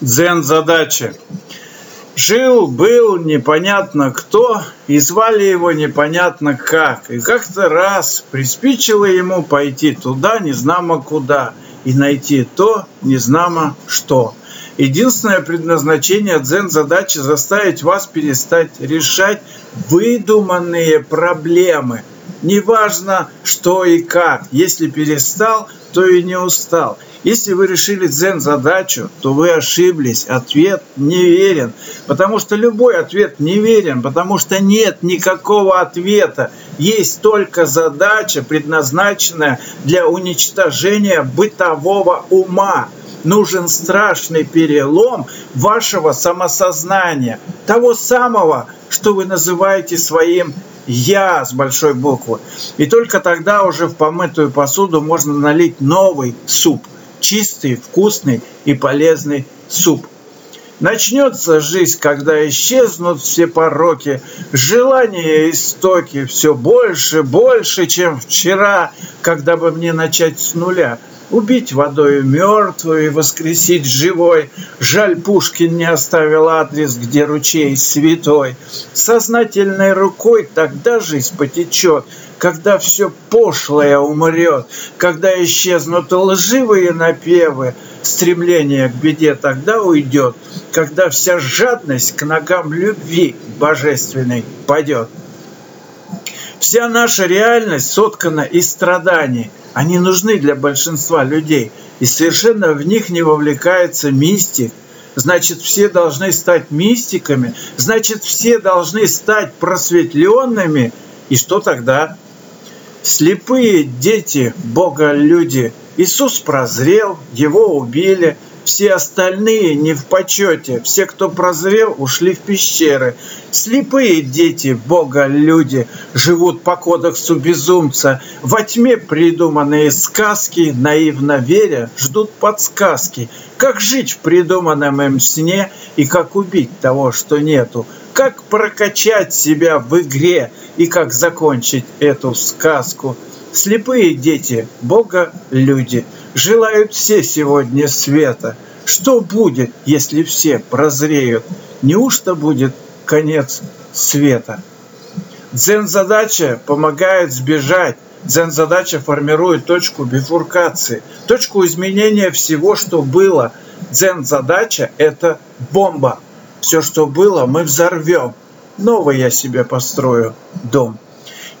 Дзен-задача. Жил-был непонятно кто, и звали его непонятно как. И как-то раз приспичило ему пойти туда, незнамо куда, и найти то, незнамо что. Единственное предназначение дзен-задачи – заставить вас перестать решать выдуманные проблемы. Неважно, что и как. Если перестал, то и не устал. Если вы решили дзен-задачу, то вы ошиблись. Ответ неверен. Потому что любой ответ неверен, потому что нет никакого ответа. Есть только задача, предназначенная для уничтожения бытового ума. Нужен страшный перелом вашего самосознания, того самого, что вы называете своим я с большой буквы. И только тогда уже в помытую посуду можно налить новый суп – чистый, вкусный и полезный суп. Начнется жизнь, когда исчезнут все пороки, желания и истоки все больше, больше, чем вчера, когда бы мне начать с нуля – убить водою мертвую и воскресить живой. Жаль, Пушкин не оставил адрес, где ручей святой. Сознательной рукой тогда жизнь потечет, когда все пошлое умрет, когда исчезнут лживые напевы, стремление к беде тогда уйдет, когда вся жадность к ногам любви божественной падет. Вся наша реальность соткана из страданий. Они нужны для большинства людей. И совершенно в них не вовлекается мистик. Значит, все должны стать мистиками. Значит, все должны стать просветленными. И что тогда? Слепые дети Бога люди. Иисус прозрел, его убили – все остальные не в почете. Все, кто прозрел, ушли в пещеры. Слепые дети Бога люди живут по кодексу безумца. Во тьме придуманные сказки, наивно веря, ждут подсказки. Как жить в придуманном им сне и как убить того, что нету. Как прокачать себя в игре и как закончить эту сказку. Слепые дети Бога люди – Желают все сегодня света. Что будет, если все прозреют? Неужто будет конец света? Дзен-задача помогает сбежать. Дзен-задача формирует точку бифуркации, точку изменения всего, что было. Дзен-задача – это бомба. Все, что было, мы взорвем. Новый я себе построю дом.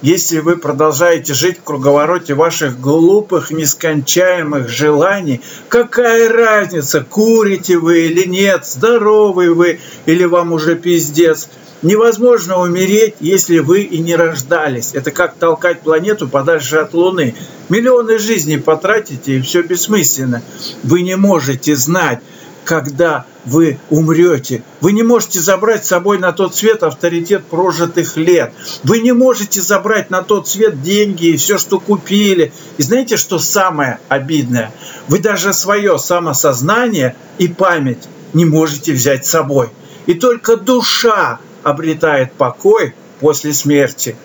Если вы продолжаете жить в круговороте ваших глупых, нескончаемых желаний, какая разница, курите вы или нет, здоровый вы или вам уже пиздец. Невозможно умереть, если вы и не рождались. Это как толкать планету подальше от Луны. Миллионы жизней потратите, и все бессмысленно. Вы не можете знать, когда вы умрете. Вы не можете забрать с собой на тот свет авторитет прожитых лет. Вы не можете забрать на тот свет деньги и все, что купили. И знаете, что самое обидное? Вы даже свое самосознание и память не можете взять с собой. И только душа обретает покой после смерти.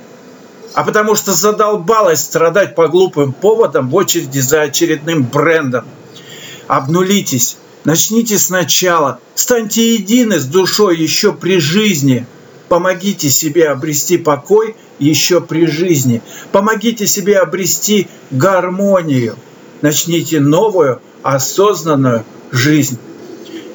А потому что задолбалась страдать по глупым поводам в очереди за очередным брендом. Обнулитесь, Начните сначала. Станьте едины с душой еще при жизни. Помогите себе обрести покой еще при жизни. Помогите себе обрести гармонию. Начните новую осознанную жизнь.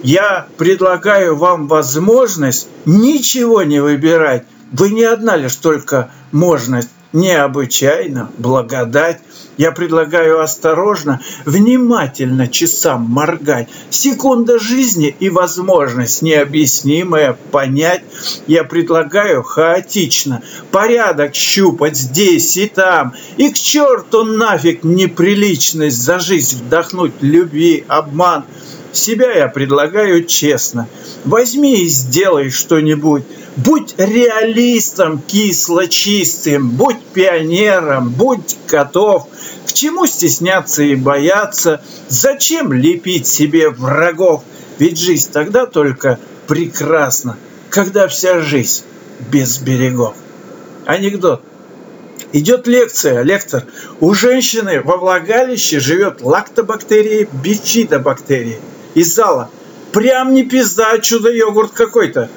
Я предлагаю вам возможность ничего не выбирать. Вы не одна лишь только можность необычайно, благодать. Я предлагаю осторожно, внимательно часам моргать. Секунда жизни и возможность необъяснимая понять. Я предлагаю хаотично порядок щупать здесь и там. И к черту нафиг неприличность за жизнь вдохнуть любви, обман. Себя я предлагаю честно. Возьми и сделай что-нибудь Будь реалистом кисло-чистым, будь пионером, будь готов. К чему стесняться и бояться? Зачем лепить себе врагов? Ведь жизнь тогда только прекрасна, когда вся жизнь без берегов. Анекдот. Идет лекция, лектор. У женщины во влагалище живет лактобактерии, бифидобактерии. Из зала. Прям не пизда, а чудо-йогурт какой-то.